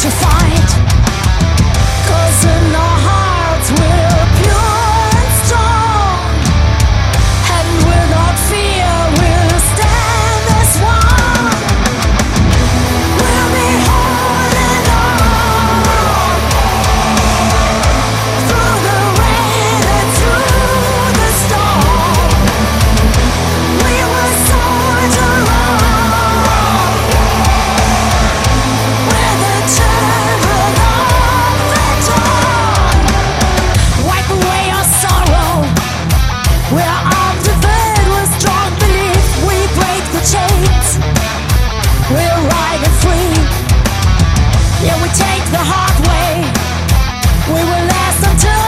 to find we take the hard way. We will last until.